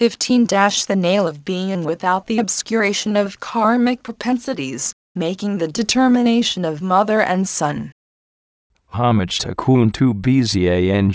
15 The nail of being without the obscuration of karmic propensities, making the determination of mother and son. Homage to Kuntu Bzang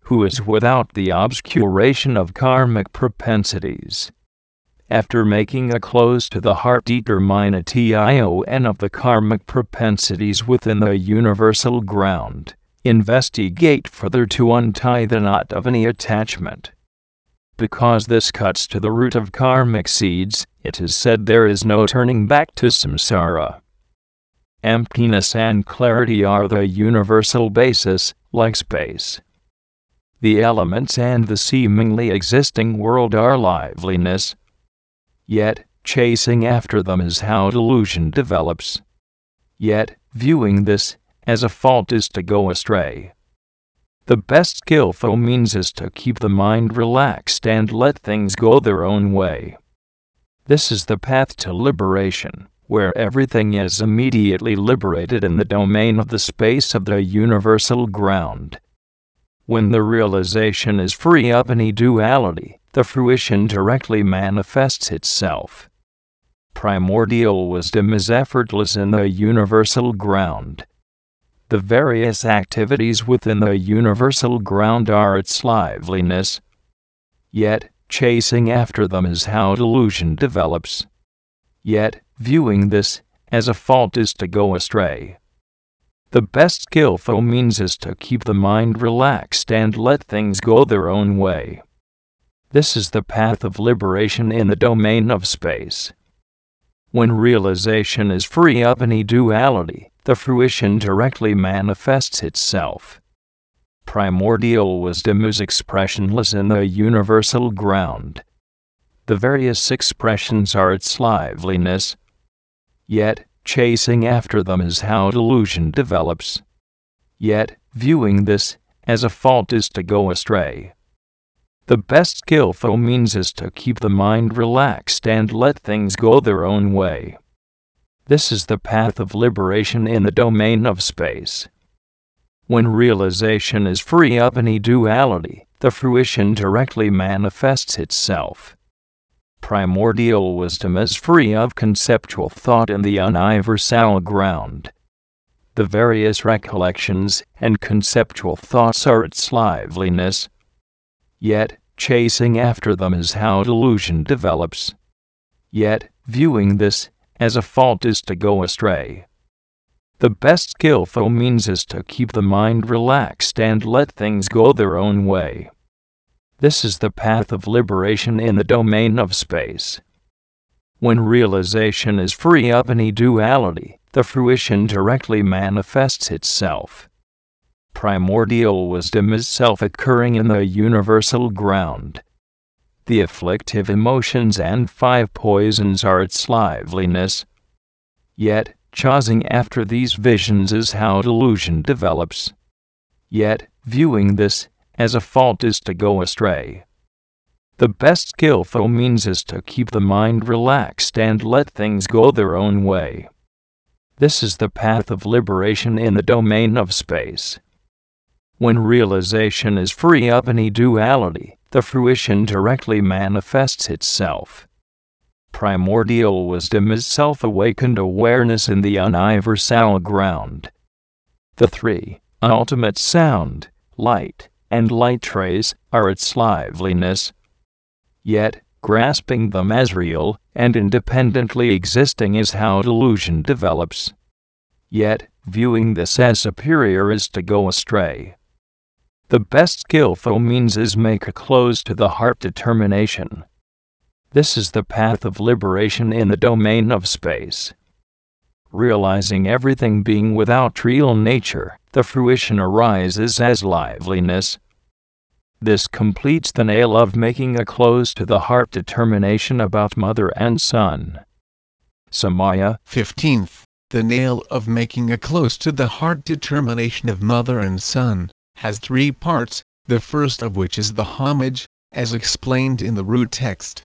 who is without the obscuration of karmic propensities. After making a close to the heart determination of the karmic propensities within the universal ground, investigate further to untie the knot of any attachment. Because this cuts to the root of karmic seeds, it is said there is no turning back to samsara. Emptiness and clarity are the universal basis, like space. The elements and the seemingly existing world are liveliness. Yet, chasing after them is how delusion develops. Yet, viewing this as a fault is to go astray. The best skillful means is to keep the mind relaxed and let things go their own way. This is the path to liberation where everything is immediately liberated in the domain of the space of the universal ground. When the realization is free of any duality, the fruition directly manifests itself. Primordial wisdom is effortless in the universal ground. The various activities within the universal ground are its liveliness. Yet, chasing after them is how delusion develops. Yet, viewing this as a fault is to go astray. The best skillful means is to keep the mind relaxed and let things go their own way. This is the path of liberation in the domain of space. When realization is free of any duality, the fruition directly manifests itself. Primordial wisdom is expressionless in the universal ground. The various expressions are its liveliness. Yet, chasing after them is how delusion develops. Yet, viewing this as a fault is to go astray. The best skillful means is to keep the mind relaxed and let things go their own way. This is the path of liberation in the domain of space. When realization is free of any duality, the fruition directly manifests itself primordial wisdom is free of conceptual thought in the universal ground. The various recollections and conceptual thoughts are its liveliness. Yet, chasing after them is how delusion develops. Yet, viewing this as a fault is to go astray. The best skillful means is to keep the mind relaxed and let things go their own way. This is the path of liberation in the domain of space. When realization is free of any duality, the fruition directly manifests itself. Primordial wisdom is self occurring in the universal ground. The afflictive emotions and five poisons are its liveliness. Yet, chasing after these visions is how delusion develops. Yet, viewing this as a fault is to go astray. The best skillful means is to keep the mind relaxed and let things go their own way. This is the path of liberation in the domain of space. When realization is free of any duality, the fruition directly manifests itself. Primordial wisdom is self awakened awareness in the universal ground. The three ultimate sound, light, and light rays are its liveliness. Yet, grasping them as real and independently existing is how delusion develops. Yet, viewing this as superior is to go astray. The best skillful means is make a close to the heart determination. This is the path of liberation in the domain of space. Realizing everything being without real nature, the fruition arises as liveliness. This completes the nail of making a close to the heart determination about mother and son. Samaya 15th. The nail of making a close to the heart determination of mother and son has three parts, the first of which is the homage, as explained in the root text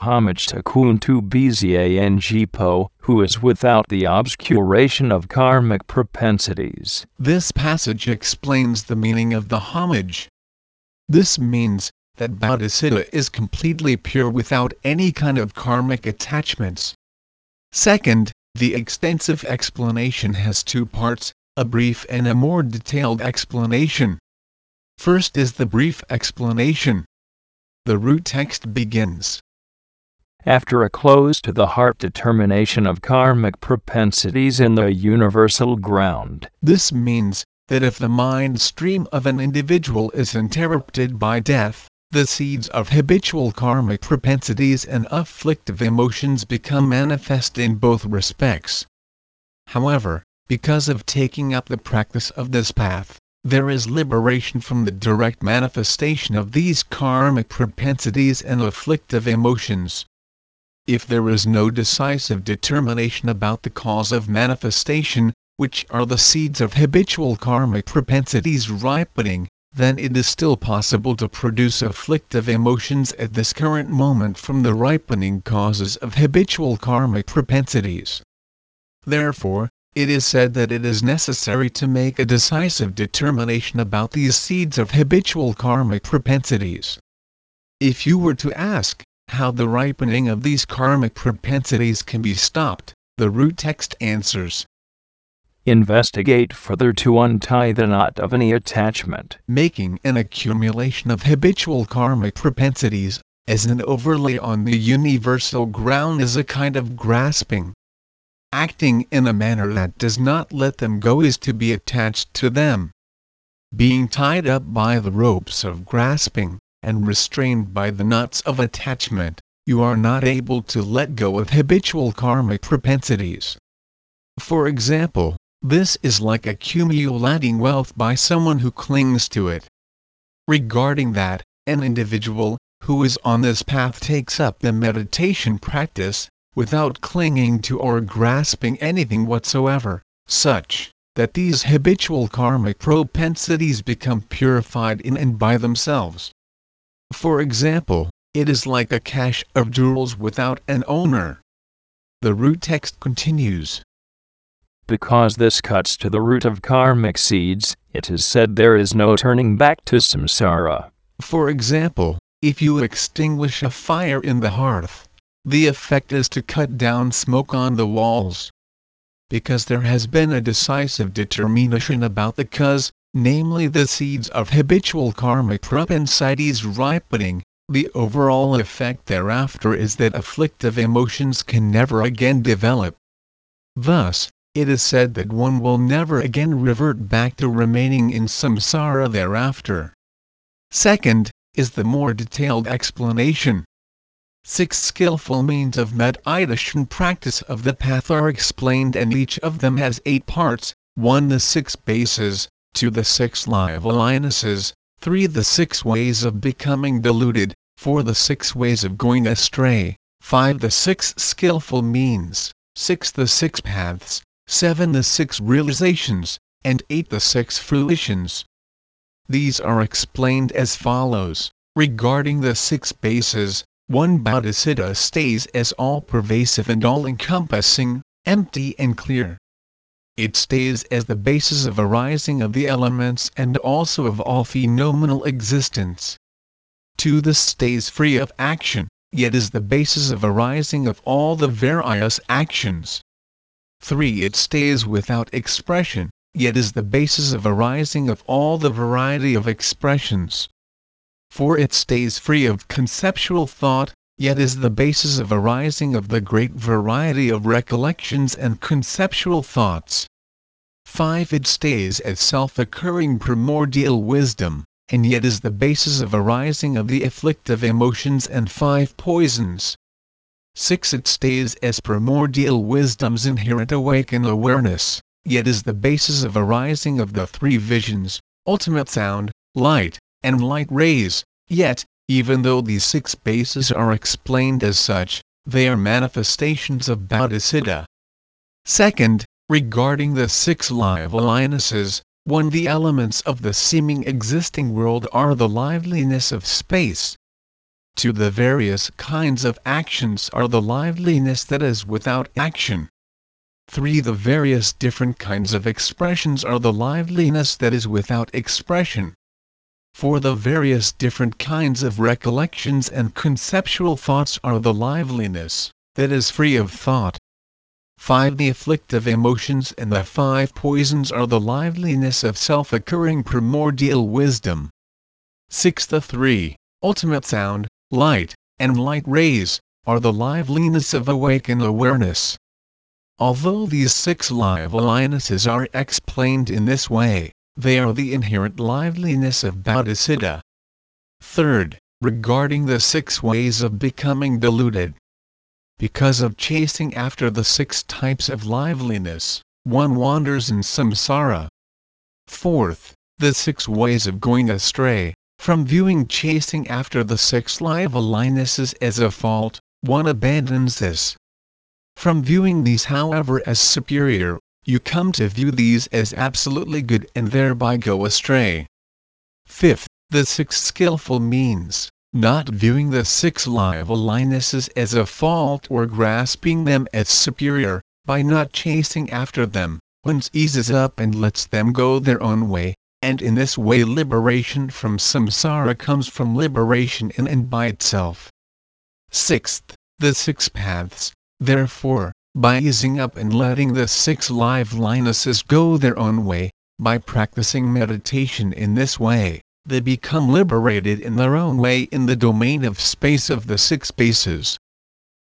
homage to Kuntu Bzang who is without the obscuration of karmic propensities. This passage explains the meaning of the homage. This means, that Bodhisattva is completely pure without any kind of karmic attachments. Second, the extensive explanation has two parts, a brief and a more detailed explanation. First is the brief explanation. The root text begins. After a close to the heart determination of karmic propensities in the universal ground. This means that if the mind stream of an individual is interrupted by death, the seeds of habitual karmic propensities and afflictive emotions become manifest in both respects. However, because of taking up the practice of this path, there is liberation from the direct manifestation of these karmic propensities and afflictive emotions. If there is no decisive determination about the cause of manifestation, which are the seeds of habitual karmic propensities ripening, then it is still possible to produce afflictive emotions at this current moment from the ripening causes of habitual karmic propensities. Therefore, it is said that it is necessary to make a decisive determination about these seeds of habitual karmic propensities. If you were to ask, how the ripening of these karmic propensities can be stopped, the root text answers, Investigate further to untie the knot of any attachment. making an accumulation of habitual karmic propensities, as an overlay on the universal ground is a kind of grasping. Acting in a manner that does not let them go is to be attached to them. Being tied up by the ropes of grasping, and restrained by the knots of attachment, you are not able to let go of habitual karmic propensities. For example, this is like accumulating wealth by someone who clings to it. Regarding that, an individual, who is on this path takes up the meditation practice, without clinging to or grasping anything whatsoever, such that these habitual karmic propensities become purified in and by themselves. For example, it is like a cache of jewels without an owner. The root text continues. Because this cuts to the root of karmic seeds, it is said there is no turning back to samsara. For example, if you extinguish a fire in the hearth, the effect is to cut down smoke on the walls. Because there has been a decisive determination about the cause, namely the seeds of habitual karmic propensities ripening, the overall effect thereafter is that afflictive emotions can never again develop. Thus, it is said that one will never again revert back to remaining in samsara thereafter. Second, is the more detailed explanation. Six skillful means of meditation practice of the path are explained and each of them has eight parts, 1 the six bases, 2 the six livelinesses, 3 the six ways of becoming deluded, 4 the six ways of going astray, 5 the six skillful means, 6 the six paths, 7 the six realizations, and 8 the six fruitions. These are explained as follows. Regarding the six bases, one bodhisattva stays as all-pervasive and all-encompassing, empty and clear. It stays as the basis of arising of the elements and also of all phenomenal existence. 2. This stays free of action, yet is the basis of arising of all the various actions. 3. It stays without expression, yet is the basis of arising of all the variety of expressions. 4. It stays free of conceptual thought, yet is the basis of arising of the great variety of recollections and conceptual thoughts. 5. It stays as self-occurring primordial wisdom, and yet is the basis of arising of the afflictive emotions and five poisons. 6. It stays as primordial wisdom's inherent awakened awareness, yet is the basis of arising of the three visions, ultimate sound, light, and light rays, yet, even though these six bases are explained as such, they are manifestations of Bodhisattva. Second, regarding the six livelinesses, one the elements of the seeming existing world are the liveliness of space, to the various kinds of actions are the liveliness that is without action. 3. The various different kinds of expressions are the liveliness that is without expression. For the various different kinds of recollections and conceptual thoughts are the liveliness that is free of thought. 5. The afflictive emotions and the five poisons are the liveliness of self occurring primordial wisdom. 6. The three ultimate sound, light, and light rays are the liveliness of awakened awareness. Although these six livelinesses are explained in this way, they are the inherent liveliness of Bodhicitta. Third, regarding the six ways of becoming deluded. Because of chasing after the six types of liveliness, one wanders in samsara. Fourth, the six ways of going astray. From viewing chasing after the six livelinesses as a fault, one abandons this. From viewing these however as superior, you come to view these as absolutely good and thereby go astray. Fifth, the six skillful means, not viewing the six livelinesses as a fault or grasping them as superior, by not chasing after them, one eases up and lets them go their own way, and in this way liberation from samsara comes from liberation in and by itself. Sixth, the six paths, therefore, by easing up and letting the six live livelinesses go their own way, by practicing meditation in this way, they become liberated in their own way in the domain of space of the six bases.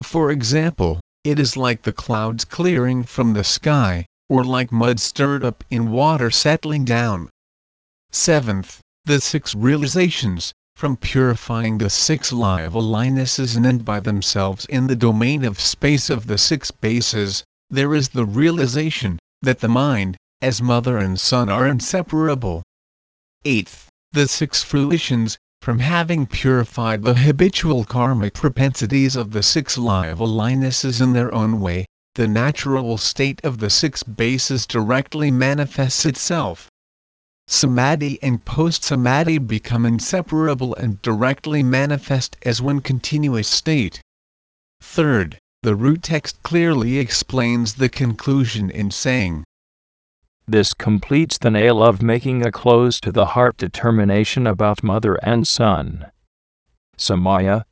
For example, it is like the clouds clearing from the sky, or like mud stirred up in water settling down. Seventh, the six realizations, from purifying the six livelinesses and end by themselves in the domain of space of the six bases, there is the realization that the mind, as mother and son are inseparable. Eighth, the six fruitions, from having purified the habitual karmic propensities of the six livelinesses in their own way, the natural state of the six bases directly manifests itself samadhi and post-samadhi become inseparable and directly manifest as one continuous state. Third, the root text clearly explains the conclusion in saying, This completes the nail of making a close to the heart determination about mother and son. Samaya,